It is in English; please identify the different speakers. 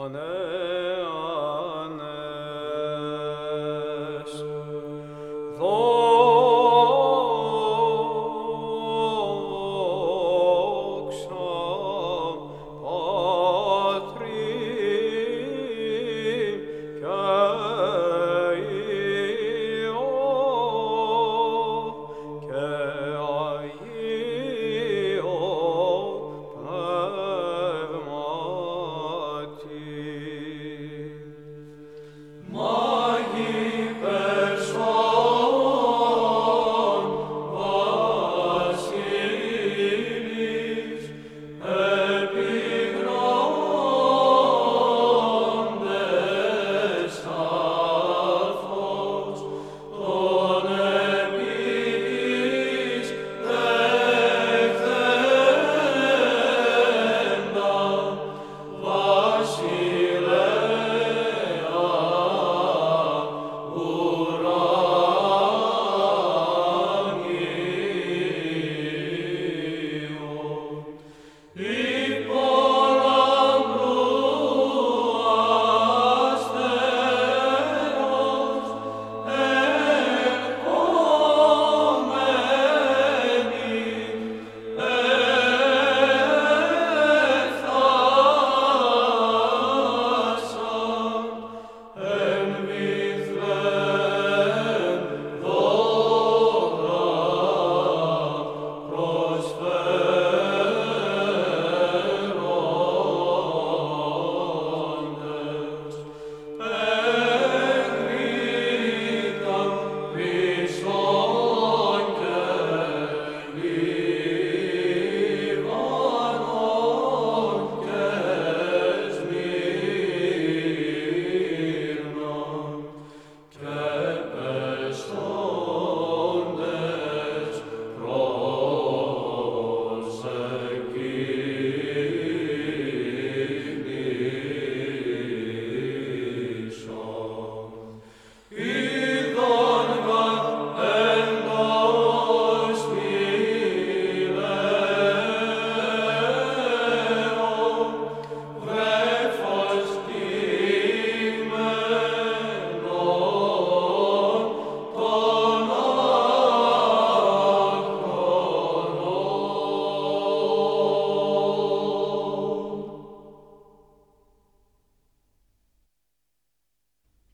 Speaker 1: honor